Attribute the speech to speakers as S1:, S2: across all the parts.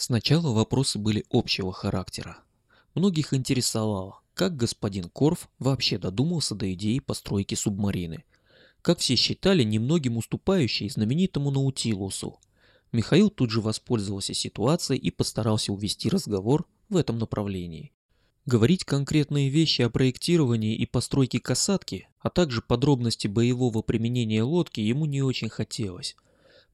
S1: Сначала вопросы были общего характера. Многих интересовало, как господин Корф вообще додумался до идеи постройки субмарины. Как все считали, немногим уступающей знаменитому Наутилусу. Михаил тут же воспользовался ситуацией и постарался увести разговор в этом направлении. Говорить конкретные вещи о проектировании и постройке касатки, а также подробности боевого применения лодки ему не очень хотелось.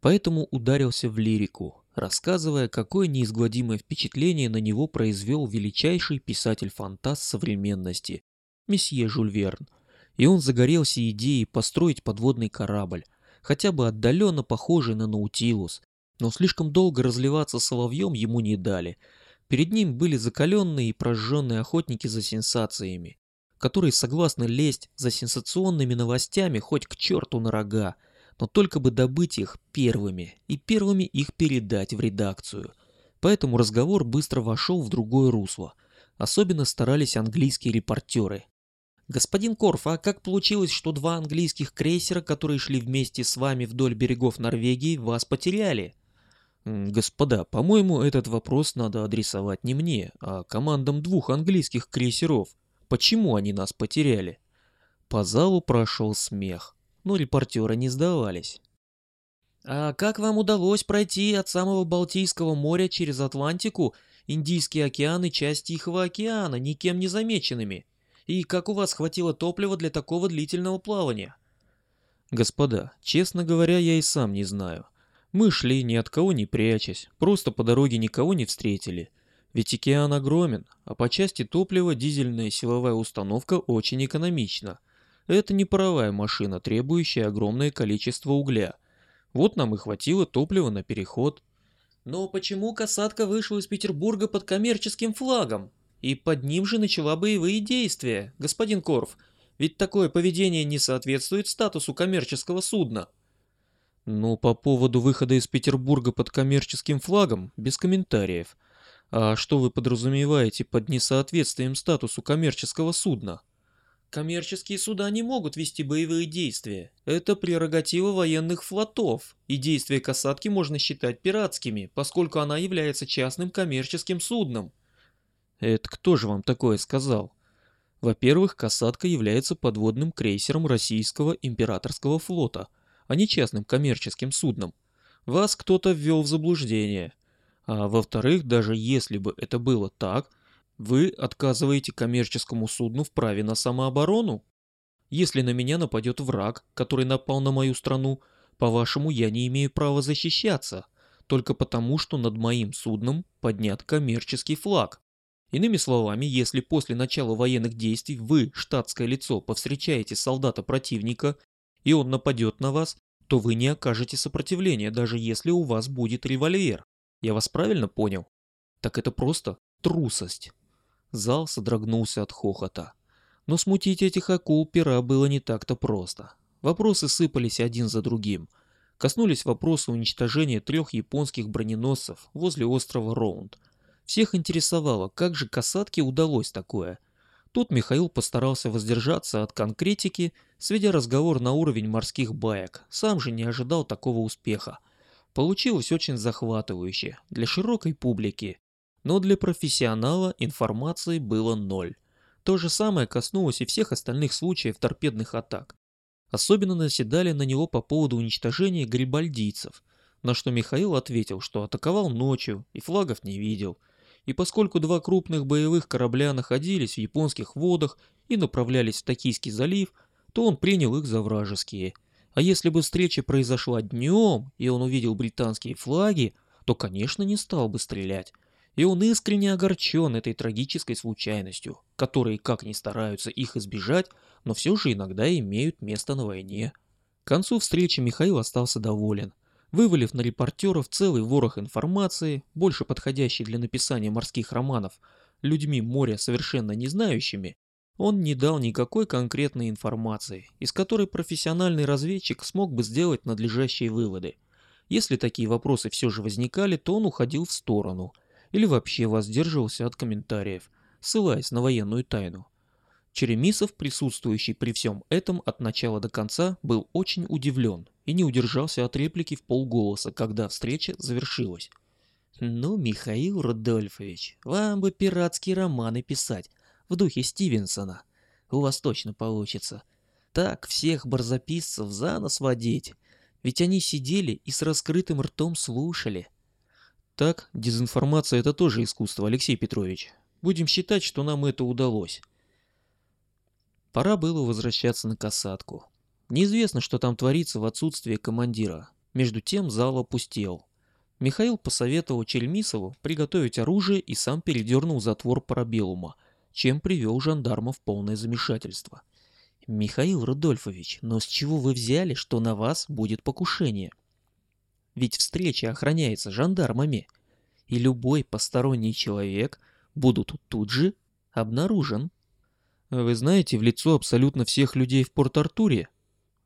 S1: Поэтому ударился в лирику, рассказывая, какое неизгладимое впечатление на него произвел величайший писатель-фантаст современности, месье Жюль Верн. И он загорелся идеей построить подводный корабль, хотя бы отдаленно похожий на Наутилус, но слишком долго разливаться соловьем ему не дали. Перед ним были закаленные и прожженные охотники за сенсациями, которые согласны лезть за сенсационными новостями хоть к черту на рога, но только бы добыть их первыми и первыми их передать в редакцию. Поэтому разговор быстро вошел в другое русло. Особенно старались английские репортеры. «Господин Корф, а как получилось, что два английских крейсера, которые шли вместе с вами вдоль берегов Норвегии, вас потеряли?» «Господа, по-моему, этот вопрос надо адресовать не мне, а командам двух английских крейсеров. Почему они нас потеряли?» По залу прошел смех но репортеры не сдавались. «А как вам удалось пройти от самого Балтийского моря через Атлантику, Индийский океан и часть Тихого океана, никем не замеченными? И как у вас хватило топлива для такого длительного плавания?» «Господа, честно говоря, я и сам не знаю. Мы шли ни от кого не прячась, просто по дороге никого не встретили. Ведь океан огромен, а по части топлива дизельная силовая установка очень экономична. Это не паровая машина, требующая огромное количество угля. Вот нам и хватило топлива на переход. Но почему касатка вышла из Петербурга под коммерческим флагом? И под ним же начала боевые действия, господин Корф. Ведь такое поведение не соответствует статусу коммерческого судна. Ну, по поводу выхода из Петербурга под коммерческим флагом, без комментариев. А что вы подразумеваете под несоответствием статусу коммерческого судна? Коммерческие суда не могут вести боевые действия. Это прерогатива военных флотов, и действия касатки можно считать пиратскими, поскольку она является частным коммерческим судном. Это кто же вам такое сказал? Во-первых, касатка является подводным крейсером российского императорского флота, а не частным коммерческим судном. Вас кто-то ввел в заблуждение. А во-вторых, даже если бы это было так – вы отказываете коммерческому судну в праве на самооборону? Если на меня нападет враг, который напал на мою страну, по-вашему, я не имею права защищаться, только потому, что над моим судном поднят коммерческий флаг. Иными словами, если после начала военных действий вы, штатское лицо, повстречаете солдата противника, и он нападет на вас, то вы не окажете сопротивления, даже если у вас будет револьвер. Я вас правильно понял? Так это просто трусость. Зал содрогнулся от хохота. Но смутить этих акул пера было не так-то просто. Вопросы сыпались один за другим. Коснулись вопроса уничтожения трех японских броненосцев возле острова Роунд. Всех интересовало, как же касатке удалось такое. Тут Михаил постарался воздержаться от конкретики, сведя разговор на уровень морских баек. Сам же не ожидал такого успеха. Получилось очень захватывающе для широкой публики но для профессионала информации было ноль. То же самое коснулось и всех остальных случаев торпедных атак. Особенно наседали на него по поводу уничтожения грибальдийцев, на что Михаил ответил, что атаковал ночью и флагов не видел. И поскольку два крупных боевых корабля находились в японских водах и направлялись в Токийский залив, то он принял их за вражеские. А если бы встреча произошла днем, и он увидел британские флаги, то, конечно, не стал бы стрелять и он искренне огорчен этой трагической случайностью, которые как ни стараются их избежать, но все же иногда имеют место на войне. К концу встречи Михаил остался доволен. Вывалив на репортеров целый ворох информации, больше подходящий для написания морских романов, людьми моря совершенно не знающими, он не дал никакой конкретной информации, из которой профессиональный разведчик смог бы сделать надлежащие выводы. Если такие вопросы все же возникали, то он уходил в сторону – или вообще воздерживался от комментариев, ссылаясь на военную тайну. Черемисов, присутствующий при всем этом от начала до конца, был очень удивлен и не удержался от реплики в полголоса, когда встреча завершилась. Ну, Михаил Рудольфович, вам бы пиратские романы писать в духе Стивенсона. У вас точно получится. Так всех барзаписцев за нос водить. Ведь они сидели и с раскрытым ртом слушали. Так, дезинформация это тоже искусство, Алексей Петрович. Будем считать, что нам это удалось. Пора было возвращаться на касатку. Неизвестно, что там творится в отсутствие командира. Между тем зал опустел. Михаил посоветовал Чельмисову приготовить оружие и сам передернул затвор парабеллума, чем привел жандарма в полное замешательство. «Михаил Рудольфович, но с чего вы взяли, что на вас будет покушение? Ведь встреча охраняется жандармами, и любой посторонний человек будут тут же обнаружен». «Вы знаете в лицо абсолютно всех людей в Порт-Артуре?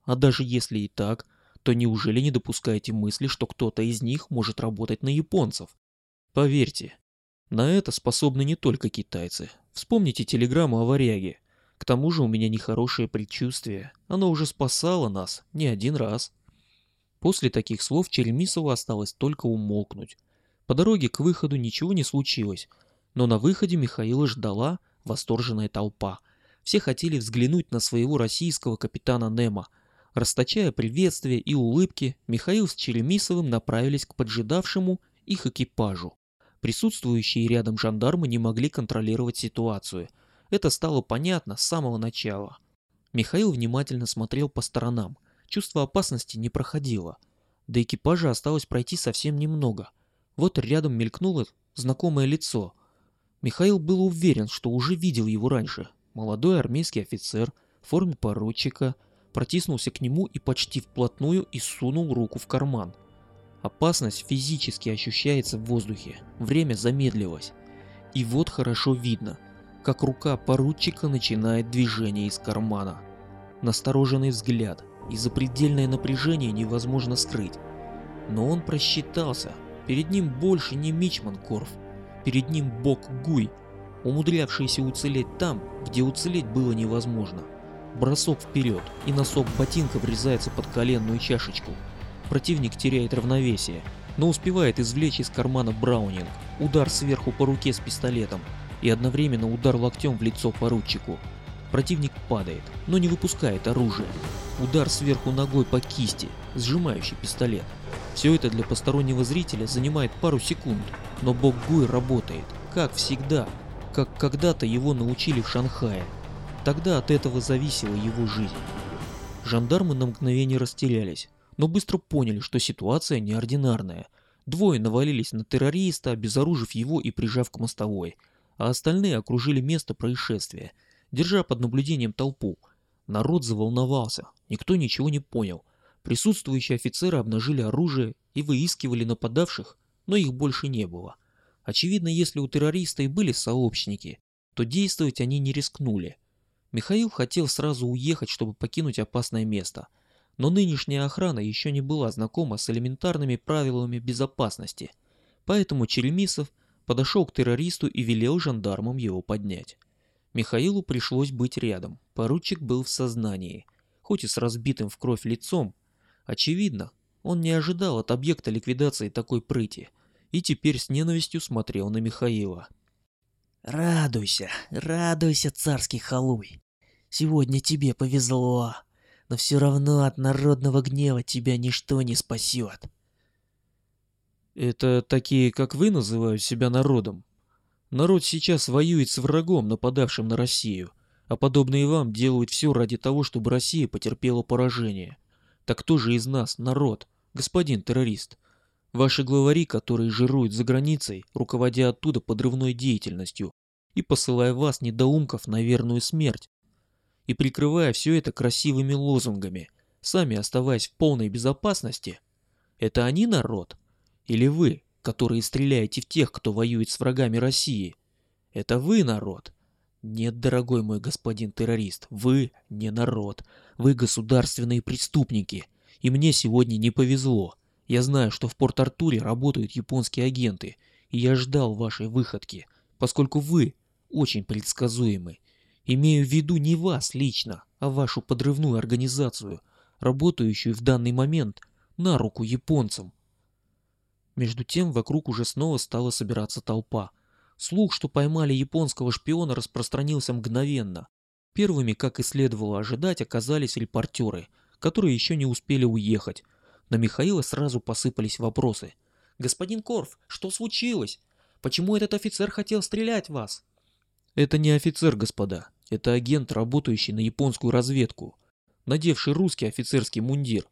S1: А даже если и так, то неужели не допускаете мысли, что кто-то из них может работать на японцев? Поверьте, на это способны не только китайцы. Вспомните телеграмму о варяге. К тому же у меня нехорошее предчувствие. Оно уже спасало нас не один раз. После таких слов Черемисову осталось только умолкнуть. По дороге к выходу ничего не случилось, но на выходе Михаила ждала восторженная толпа. Все хотели взглянуть на своего российского капитана Немо – Расточая приветствия и улыбки, Михаил с Черемисовым направились к поджидавшему их экипажу. Присутствующие рядом жандармы не могли контролировать ситуацию. Это стало понятно с самого начала. Михаил внимательно смотрел по сторонам. Чувство опасности не проходило. До экипажа осталось пройти совсем немного. Вот рядом мелькнуло знакомое лицо. Михаил был уверен, что уже видел его раньше. Молодой армейский офицер в форме поручика – протиснулся к нему и почти вплотную и сунул руку в карман. Опасность физически ощущается в воздухе, время замедлилось. И вот хорошо видно, как рука поручика начинает движение из кармана. Настороженный взгляд и запредельное напряжение невозможно скрыть. Но он просчитался, перед ним больше не Мичман Корф, перед ним Бог Гуй, умудрявшийся уцелеть там, где уцелеть было невозможно. Бросок вперед, и носок ботинка врезается под коленную чашечку. Противник теряет равновесие, но успевает извлечь из кармана Браунинг, удар сверху по руке с пистолетом и одновременно удар локтем в лицо поручику. Противник падает, но не выпускает оружие. Удар сверху ногой по кисти, сжимающий пистолет. Все это для постороннего зрителя занимает пару секунд, но бог Гуй работает, как всегда, как когда-то его научили в Шанхае. Тогда от этого зависела его жизнь. Жандармы на мгновение растерялись, но быстро поняли, что ситуация неординарная. Двое навалились на террориста, обезоружив его и прижав к мостовой, а остальные окружили место происшествия, держа под наблюдением толпу. Народ заволновался, никто ничего не понял. Присутствующие офицеры обнажили оружие и выискивали нападавших, но их больше не было. Очевидно, если у террориста и были сообщники, то действовать они не рискнули – Михаил хотел сразу уехать, чтобы покинуть опасное место, но нынешняя охрана еще не была знакома с элементарными правилами безопасности, поэтому Черемисов подошел к террористу и велел жандармам его поднять. Михаилу пришлось быть рядом, поручик был в сознании, хоть и с разбитым в кровь лицом. Очевидно, он не ожидал от объекта ликвидации такой прыти и теперь с ненавистью смотрел на Михаила.
S2: Радуйся, радуйся, царский халуй. Сегодня тебе повезло, но все равно от народного гнева тебя ничто не спасет.
S1: Это такие, как вы, называют себя народом. Народ сейчас воюет с врагом, нападавшим на Россию, а подобные вам делают все ради того, чтобы Россия потерпела поражение. Так кто же из нас народ, господин террорист? Ваши главари, которые жируют за границей, руководя оттуда подрывной деятельностью и посылая вас, недоумков, на верную смерть. И прикрывая все это красивыми лозунгами, сами оставаясь в полной безопасности. Это они народ? Или вы, которые стреляете в тех, кто воюет с врагами России? Это вы народ? Нет, дорогой мой господин террорист, вы не народ. Вы государственные преступники. И мне сегодня не повезло. Я знаю, что в Порт-Артуре работают японские агенты, и я ждал вашей выходки, поскольку вы очень предсказуемы. Имею в виду не вас лично, а вашу подрывную организацию, работающую в данный момент на руку японцам. Между тем вокруг уже снова стала собираться толпа. Слух, что поймали японского шпиона, распространился мгновенно. Первыми, как и следовало ожидать, оказались репортеры, которые еще не успели уехать. На Михаила сразу посыпались вопросы. «Господин Корф, что случилось? Почему этот офицер хотел стрелять в вас?» «Это не офицер, господа. Это агент, работающий на японскую разведку, надевший русский офицерский мундир».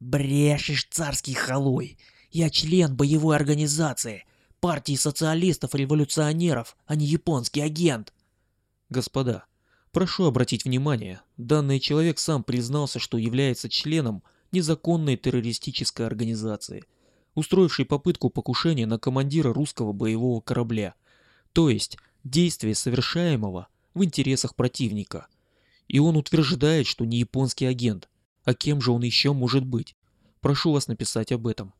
S2: «Брешешь, царский халуй! Я член боевой организации, партии социалистов-революционеров, а не японский агент!»
S1: «Господа, прошу обратить внимание, данный человек сам признался, что является членом незаконной террористической организации, устроившей попытку покушения на командира русского боевого корабля, то есть действие совершаемого в интересах противника. И он утверждает, что не японский агент, а кем же он еще может быть? Прошу вас написать об этом.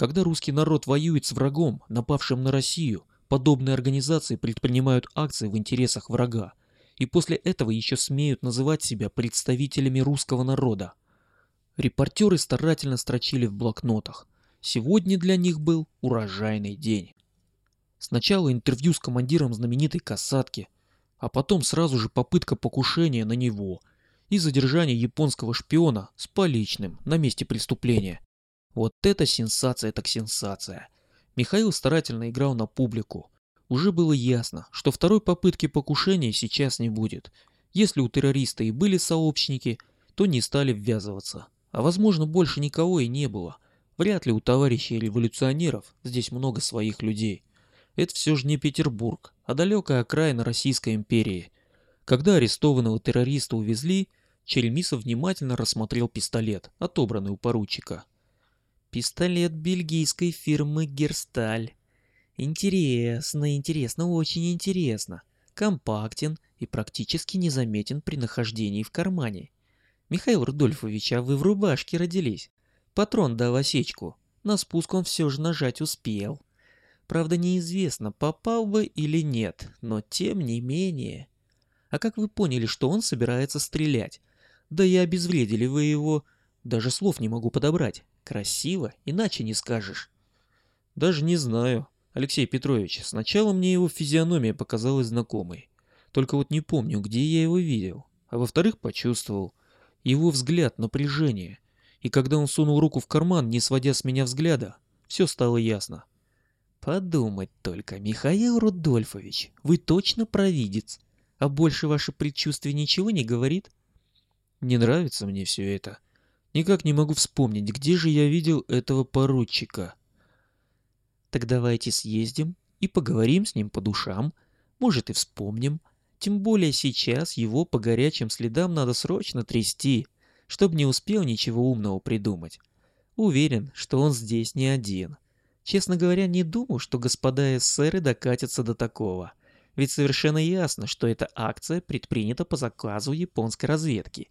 S1: Когда русский народ воюет с врагом, напавшим на Россию, подобные организации предпринимают акции в интересах врага, и после этого еще смеют называть себя представителями русского народа. Репортеры старательно строчили в блокнотах. Сегодня для них был урожайный день. Сначала интервью с командиром знаменитой касатки, а потом сразу же попытка покушения на него и задержание японского шпиона с поличным на месте преступления. Вот это сенсация так сенсация. Михаил старательно играл на публику. Уже было ясно, что второй попытки покушения сейчас не будет. Если у террориста и были сообщники, то не стали ввязываться. А возможно больше никого и не было. Вряд ли у товарищей революционеров здесь много своих людей. Это все же не Петербург, а далекая окраина Российской империи. Когда арестованного террориста увезли, Черемисов внимательно рассмотрел пистолет, отобранный у поручика. Пистолет бельгийской фирмы Герсталь. Интересно, интересно, очень интересно. Компактен и практически незаметен при нахождении в кармане. Михаил Рудольфович, а вы в рубашке родились. Патрон дал осечку. На спуск он все же нажать успел. Правда, неизвестно, попал бы или нет, но тем не менее. А как вы поняли, что он собирается стрелять? Да и обезвредили вы его. Даже слов не могу подобрать. Красиво, иначе не скажешь. Даже не знаю, Алексей Петрович. Сначала мне его физиономия показалась знакомой. Только вот не помню, где я его видел. А во-вторых, почувствовал. Его взгляд, напряжение. И когда он сунул руку в карман, не сводя с меня взгляда, все стало ясно. Подумать только, Михаил Рудольфович, вы точно провидец. А больше ваше предчувствие ничего не говорит? Не нравится мне все это. Никак не могу вспомнить, где же я видел этого поручика. Так давайте съездим и поговорим с ним по душам. Может и вспомним. Тем более сейчас его по горячим следам надо срочно трясти, чтобы не успел ничего умного придумать. Уверен, что он здесь не один. Честно говоря, не думаю, что господа эсеры докатятся до такого. Ведь совершенно ясно, что эта акция предпринята по заказу японской разведки.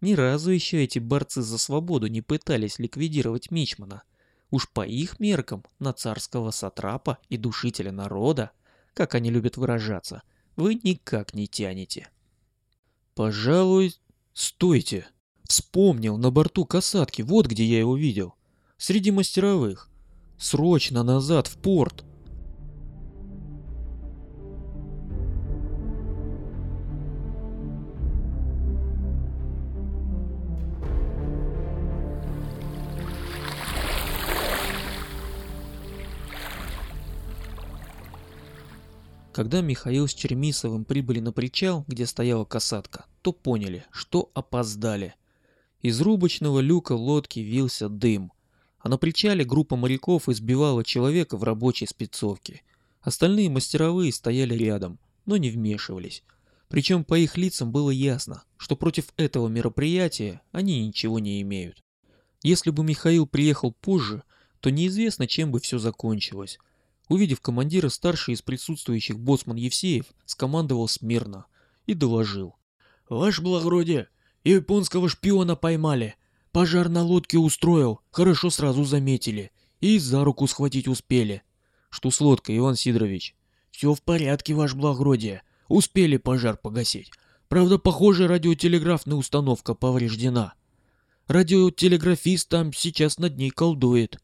S1: Ни разу еще эти борцы за свободу не пытались ликвидировать Мичмана. Уж по их меркам на царского сатрапа и душителя народа, как они любят выражаться, вы никак не тянете. Пожалуй, стойте. Вспомнил на борту касатки, вот где я его видел. Среди мастеровых. Срочно назад в порт. Когда Михаил с Чермисовым прибыли на причал, где стояла касатка, то поняли, что опоздали. Из рубочного люка лодки вился дым, а на причале группа моряков избивала человека в рабочей спецовке. Остальные мастеровые стояли рядом, но не вмешивались. Причем по их лицам было ясно, что против этого мероприятия они ничего не имеют. Если бы Михаил приехал позже, то неизвестно, чем бы все закончилось. Увидев командира, старший из присутствующих боцман Евсеев скомандовал смирно и доложил. «Ваше благородие, японского шпиона поймали. Пожар на лодке устроил, хорошо сразу заметили. И за руку схватить успели». «Что с лодкой, Иван Сидорович?» «Все в порядке, ваше благородие. Успели пожар погасить. Правда, похоже, радиотелеграфная установка повреждена. Радиотелеграфист там сейчас над ней колдует.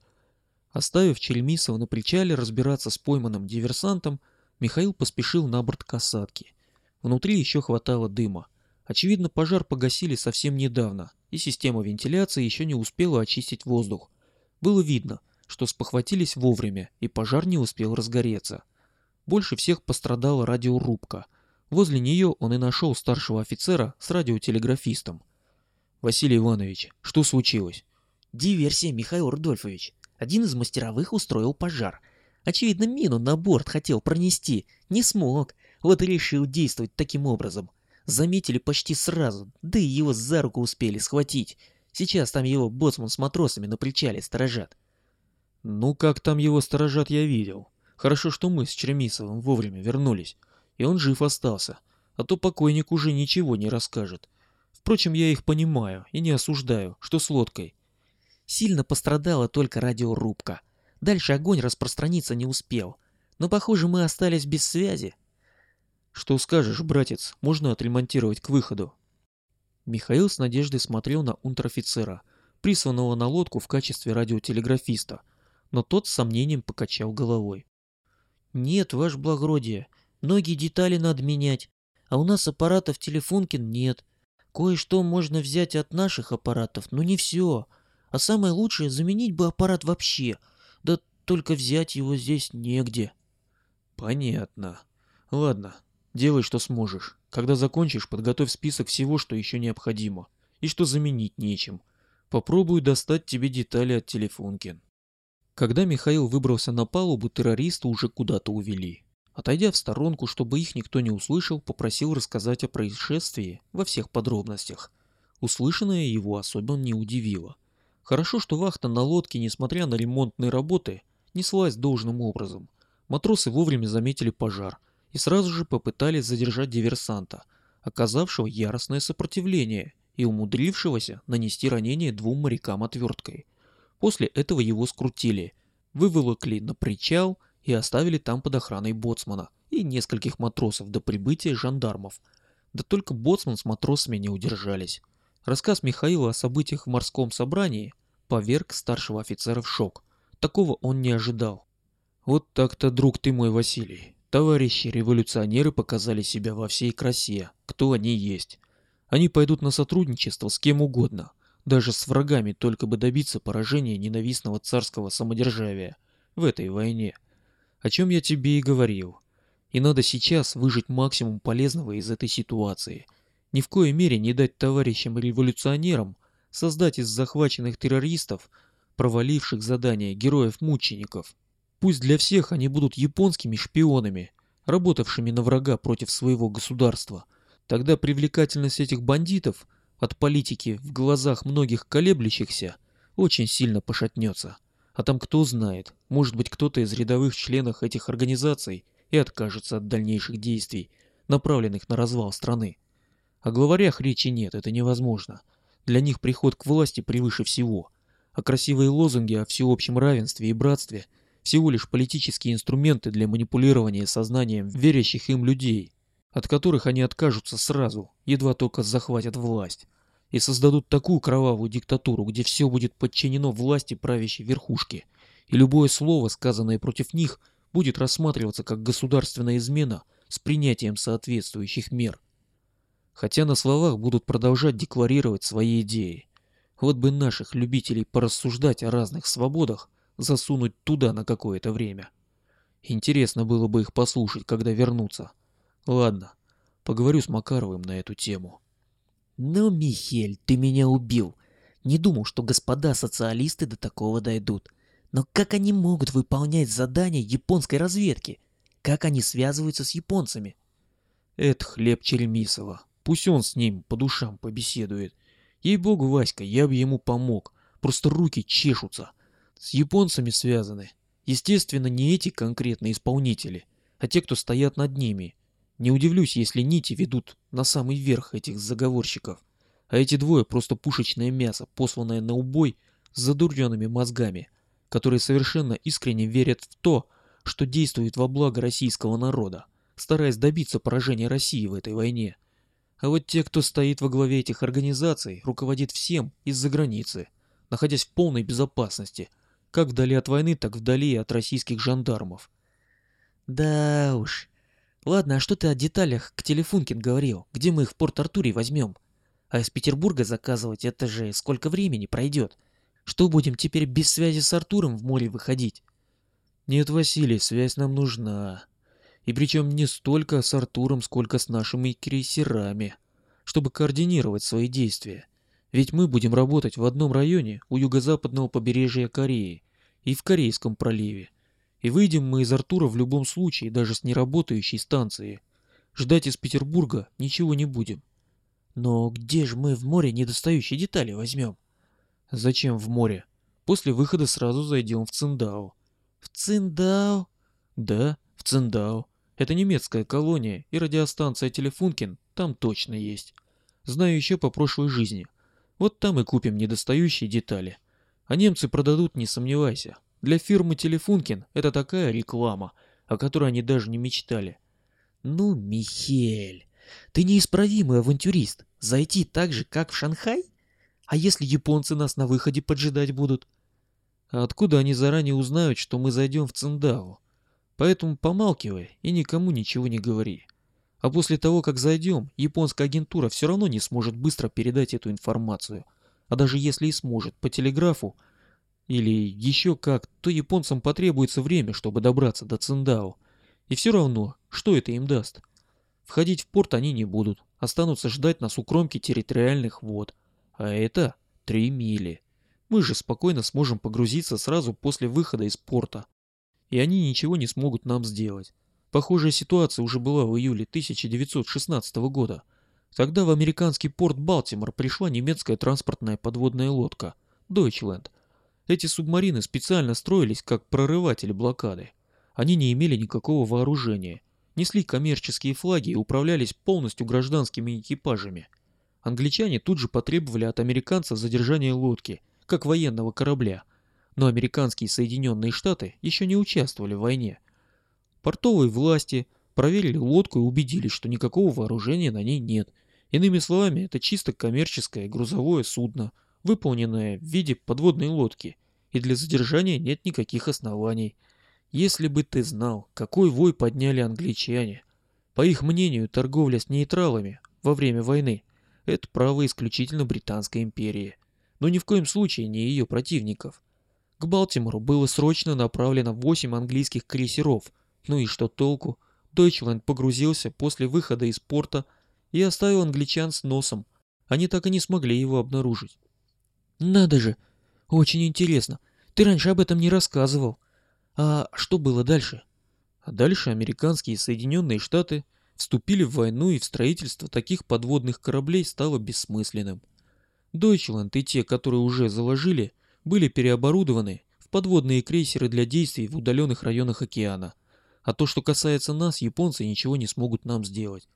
S1: Оставив Черемисова на причале разбираться с пойманным диверсантом, Михаил поспешил на борт касатки. Внутри еще хватало дыма. Очевидно, пожар погасили совсем недавно, и система вентиляции еще не успела очистить воздух. Было видно, что спохватились вовремя, и пожар не успел разгореться. Больше всех пострадала радиорубка. Возле нее он и нашел старшего офицера с радиотелеграфистом. «Василий Иванович, что случилось?»
S2: «Диверсия, Михаил Рудольфович. Один из мастеровых устроил пожар. Очевидно, мину на борт хотел пронести. Не смог. Вот и решил действовать таким образом. Заметили почти сразу, да и его за руку успели схватить. Сейчас там его боцман с матросами на причале сторожат.
S1: Ну, как там его сторожат, я видел. Хорошо, что мы с Черемисовым вовремя вернулись, и он жив остался, а то покойник уже ничего не расскажет. Впрочем, я их понимаю и не осуждаю, что с лодкой.
S2: Сильно пострадала только радиорубка. Дальше огонь распространиться не успел. Но, похоже, мы остались без связи.
S1: Что скажешь, братец, можно отремонтировать к выходу. Михаил с надеждой смотрел на унтер-офицера, присланного на лодку в качестве радиотелеграфиста, но тот с сомнением покачал головой.
S2: «Нет, ваше благородие, многие детали надо менять, а у нас аппаратов телефонкин нет. Кое-что можно взять от наших аппаратов, но не все. А самое лучшее — заменить бы аппарат вообще, да только взять его здесь негде».
S1: «Понятно. Ладно, делай, что сможешь. Когда закончишь, подготовь список всего, что еще необходимо, и что заменить нечем. Попробую достать тебе детали от телефонки». Когда Михаил выбрался на палубу, террориста уже куда-то увели. Отойдя в сторонку, чтобы их никто не услышал, попросил рассказать о происшествии во всех подробностях. Услышанное его особо не удивило. Хорошо, что вахта на лодке, несмотря на ремонтные работы, неслась должным образом. Матросы вовремя заметили пожар и сразу же попытались задержать диверсанта, оказавшего яростное сопротивление и умудрившегося нанести ранение двум морякам отверткой. После этого его скрутили, выволокли на причал и оставили там под охраной боцмана и нескольких матросов до прибытия жандармов. Да только боцман с матросами не удержались. Рассказ Михаила о событиях в морском собрании поверг старшего офицера в шок. Такого он не ожидал. Вот так-то, друг ты мой Василий. Товарищи революционеры показали себя во всей красе, кто они есть. Они пойдут на сотрудничество с кем угодно, даже с врагами только бы добиться поражения ненавистного царского самодержавия в этой войне. О чем я тебе и говорил. И надо сейчас выжить максимум полезного из этой ситуации. Ни в коей мере не дать товарищам-революционерам создать из захваченных террористов, проваливших задания героев-мучеников. Пусть для всех они будут японскими шпионами, работавшими на врага против своего государства. Тогда привлекательность этих бандитов – от политики в глазах многих колеблющихся очень сильно пошатнется. А там кто знает, может быть кто-то из рядовых членов этих организаций и откажется от дальнейших действий, направленных на развал страны. О главарях речи нет, это невозможно. Для них приход к власти превыше всего. А красивые лозунги о всеобщем равенстве и братстве всего лишь политические инструменты для манипулирования сознанием верящих им людей, от которых они откажутся сразу, едва только захватят власть, и создадут такую кровавую диктатуру, где все будет подчинено власти правящей верхушки, и любое слово, сказанное против них, будет рассматриваться как государственная измена с принятием соответствующих мер. Хотя на словах будут продолжать декларировать свои идеи. Вот бы наших любителей порассуждать о разных свободах засунуть туда на какое-то время. Интересно было бы их послушать, когда вернутся. Ладно, поговорю с Макаровым на эту тему.
S2: Ну, Михель, ты меня убил. Не думал, что господа социалисты до такого дойдут. Но как они могут выполнять задания японской разведки? Как они связываются с японцами?
S1: Это хлеб Черемисова. Пусть он с ним по душам побеседует. Ей-богу, Васька, я бы ему помог. Просто руки чешутся. С японцами связаны. Естественно, не эти конкретные исполнители, а те, кто стоят над ними. Не удивлюсь, если нити ведут на самый верх этих заговорщиков, а эти двое просто пушечное мясо, посланное на убой с задуренными мозгами, которые совершенно искренне верят в то, что действует во благо российского народа, стараясь добиться поражения России в этой войне. А вот те, кто стоит во главе этих организаций, руководит всем из-за границы, находясь в полной безопасности, Как вдали от войны, так вдали от российских жандармов.
S2: Да уж. Ладно, а что ты о деталях к Телефункин говорил? Где мы их в Порт-Артуре возьмем? А из Петербурга заказывать это же сколько времени пройдет? Что будем теперь без связи с Артуром в море выходить?
S1: Нет, Василий, связь нам нужна. И причем не столько с Артуром, сколько с нашими крейсерами, чтобы координировать свои действия. Ведь мы будем работать в одном районе у юго-западного побережья Кореи и в Корейском проливе. И выйдем мы из Артура в любом случае, даже с неработающей станции. Ждать из Петербурга ничего не будем.
S2: Но где же мы в море недостающие детали возьмем?
S1: Зачем в море? После выхода сразу зайдем в Циндао.
S2: В Циндао?
S1: Да, в Циндао. Это немецкая колония, и радиостанция Телефункин там точно есть. Знаю еще по прошлой жизни. Вот там и купим недостающие детали. А немцы продадут, не сомневайся. Для фирмы Телефункин это такая реклама, о которой они даже не мечтали.
S2: Ну, Михель, ты неисправимый авантюрист. Зайти так же, как в Шанхай? А если японцы нас на выходе поджидать будут?
S1: А откуда они заранее узнают, что мы зайдем в Циндао? Поэтому помалкивай и никому ничего не говори. А после того, как зайдем, японская агентура все равно не сможет быстро передать эту информацию. А даже если и сможет по телеграфу или еще как, то японцам потребуется время, чтобы добраться до Циндао. И все равно, что это им даст? Входить в порт они не будут, останутся ждать нас у кромки территориальных вод. А это три мили. Мы же спокойно сможем погрузиться сразу после выхода из порта. И они ничего не смогут нам сделать. Похожая ситуация уже была в июле 1916 года. Тогда в американский порт Балтимор пришла немецкая транспортная подводная лодка Deutschland. Эти субмарины специально строились как прорыватели блокады. Они не имели никакого вооружения несли коммерческие флаги и управлялись полностью гражданскими экипажами. Англичане тут же потребовали от американцев задержания лодки, как военного корабля, но американские Соединенные Штаты еще не участвовали в войне. Портовые власти проверили лодку и убедились, что никакого вооружения на ней нет. Иными словами, это чисто коммерческое грузовое судно, выполненное в виде подводной лодки, и для задержания нет никаких оснований – если бы ты знал, какой вой подняли англичане. По их мнению, торговля с нейтралами во время войны – это право исключительно Британской империи, но ни в коем случае не ее противников. К Балтимору было срочно направлено 8 английских крейсеров, ну и что толку? Дойчленд погрузился после выхода из порта и оставил англичан с носом. Они так и не смогли его обнаружить.
S2: Надо же, очень интересно. Ты раньше об этом не рассказывал. А что было дальше?
S1: А дальше американские и Соединенные Штаты вступили в войну и строительство таких подводных кораблей стало бессмысленным. Дойчланд и те, которые уже заложили, были переоборудованы в подводные крейсеры для действий в удаленных районах океана. А то, что касается нас, японцы ничего не смогут нам сделать.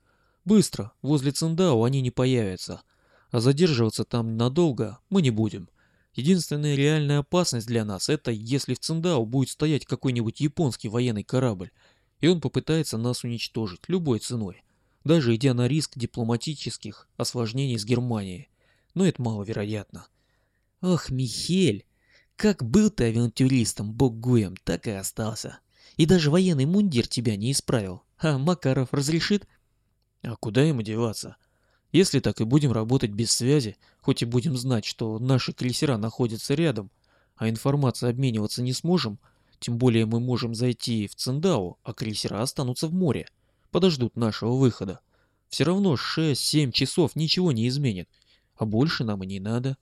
S1: Быстро, возле Циндао они не появятся, а задерживаться там надолго мы не будем – Единственная реальная опасность для нас это если в Циндао будет стоять какой-нибудь японский военный корабль, и он попытается нас уничтожить любой ценой, даже идя на риск дипломатических осложнений с Германией. Но это маловероятно.
S2: Ох, Михель, как был ты авантюристом, бог Гуем, так и остался. И даже военный мундир тебя не исправил. А Макаров разрешит?
S1: А куда ему деваться? Если так и будем работать без связи, хоть и будем знать, что наши крейсера находятся рядом, а информацией обмениваться не сможем, тем более мы можем зайти в Циндао, а крейсера останутся в море, подождут нашего выхода. Все равно 6-7 часов ничего не изменит, а больше нам и не надо.